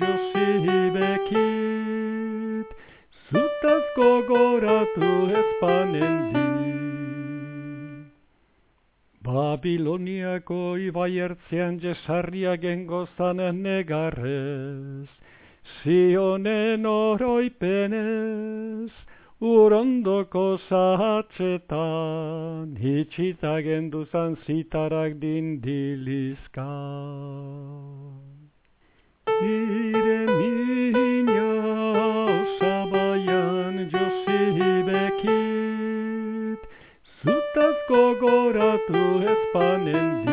josi bekit, zutaz gogoratu ezpanen di. Babiloniako ibai ertzean jesarria gengozan negarrez, Zionen oroipenez, urondoko zahatzetan, hitxita genduzan zitarak dindilizka. Bekit, zutaz gogoratu ezpanen